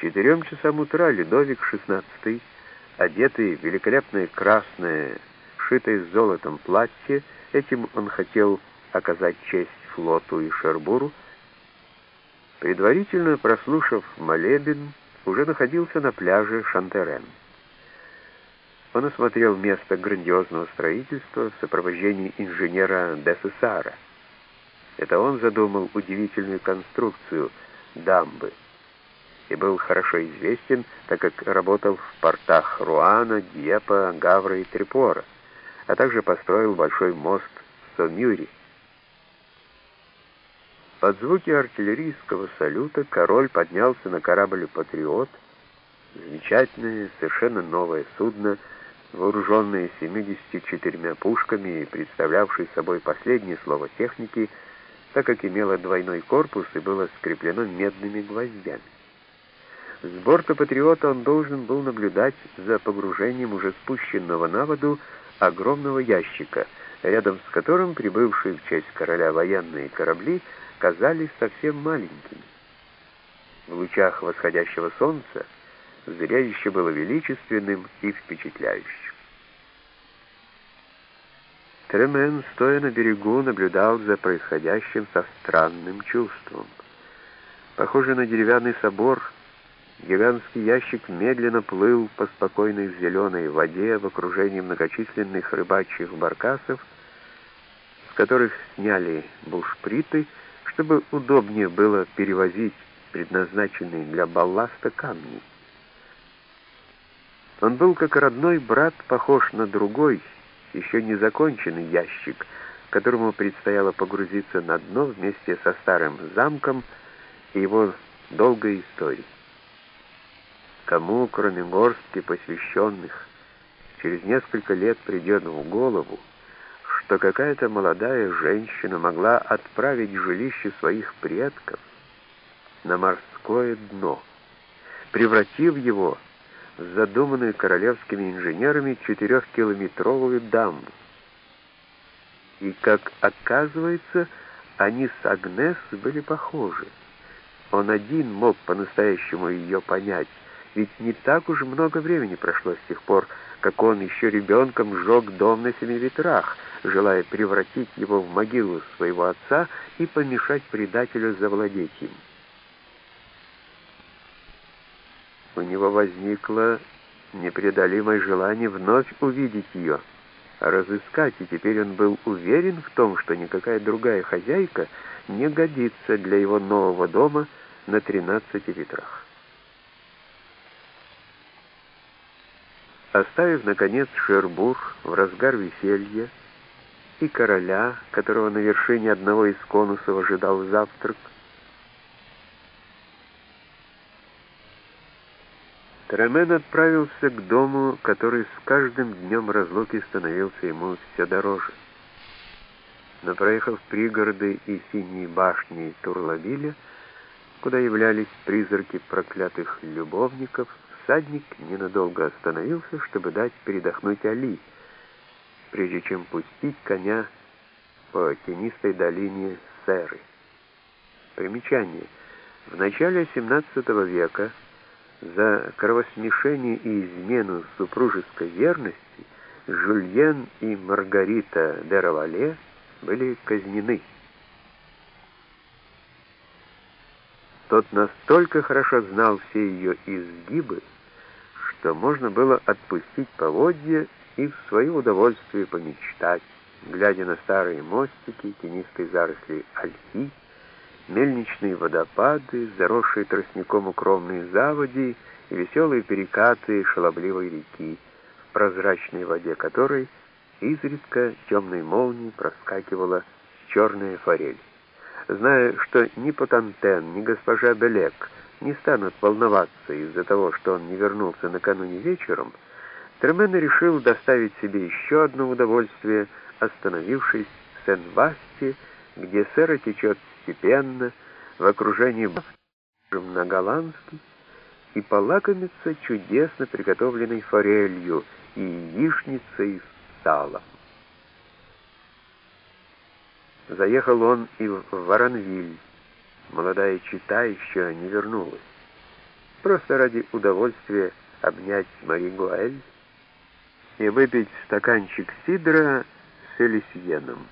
четырем часам утра Людовик XVI, одетый в великолепное красное, шитое золотом платье, этим он хотел оказать честь флоту и Шербуру, предварительно прослушав молебен, уже находился на пляже Шантерен. Он осмотрел место грандиозного строительства в сопровождении инженера Десесара. Это он задумал удивительную конструкцию дамбы и был хорошо известен, так как работал в портах Руана, Дьепа, Гавра и Трипора, а также построил большой мост в Сомюри. Под звуки артиллерийского салюта король поднялся на корабль «Патриот», замечательное, совершенно новое судно, вооруженное 74 пушками и представлявшее собой последнее слово техники, так как имело двойной корпус и было скреплено медными гвоздями. С борта «Патриота» он должен был наблюдать за погружением уже спущенного на воду огромного ящика, рядом с которым прибывшие в честь короля военные корабли казались совсем маленькими. В лучах восходящего солнца зрелище было величественным и впечатляющим. Тремен, стоя на берегу, наблюдал за происходящим со странным чувством. Похоже на деревянный собор, гигантский ящик медленно плыл по спокойной зеленой воде в окружении многочисленных рыбачьих баркасов, с которых сняли бушприты, чтобы удобнее было перевозить предназначенные для балласта камни. Он был как родной брат, похож на другой, еще не законченный ящик, которому предстояло погрузиться на дно вместе со старым замком и его долгой историей. Кому, кроме горстки посвященных, через несколько лет придет в голову, что какая-то молодая женщина могла отправить жилище своих предков на морское дно, превратив его задуманную королевскими инженерами четырехкилометровую дамбу. И, как оказывается, они с Агнес были похожи. Он один мог по-настоящему ее понять, ведь не так уж много времени прошло с тех пор, как он еще ребенком сжег дом на семи ветрах, желая превратить его в могилу своего отца и помешать предателю завладеть им. У него возникло непреодолимое желание вновь увидеть ее, разыскать, и теперь он был уверен в том, что никакая другая хозяйка не годится для его нового дома на тринадцати ветрах. Оставив, наконец, Шербур в разгар веселья и короля, которого на вершине одного из конусов ожидал завтрак, Тремен отправился к дому, который с каждым днем разлуки становился ему все дороже. Но проехав пригороды и синие башни Турлавиля, куда являлись призраки проклятых любовников, всадник ненадолго остановился, чтобы дать передохнуть Али, прежде чем пустить коня по тенистой долине Серы. Примечание. В начале XVII века за кровосмешение и измену супружеской верности Жюльен и Маргарита де Равале были казнены. Тот настолько хорошо знал все ее изгибы, что можно было отпустить поводья и в свое удовольствие помечтать, глядя на старые мостики, тенистые заросли ольхи, мельничные водопады, заросшие тростником укромные заводи и веселые перекаты шалобливой реки, в прозрачной воде которой изредка темной молнией проскакивала черная форель. Зная, что ни Потантен, ни госпожа Белек не станут волноваться из-за того, что он не вернулся накануне вечером, Тремен решил доставить себе еще одно удовольствие, остановившись в Сен-Васте, где сера течет степенно, в окружении на голландский, и полакомиться чудесно приготовленной форелью и яичницей с салом. Заехал он и в Воронвиль. Молодая чита еще не вернулась. просто ради удовольствия обнять Мари Гуэль и выпить стаканчик сидра с элисьеном.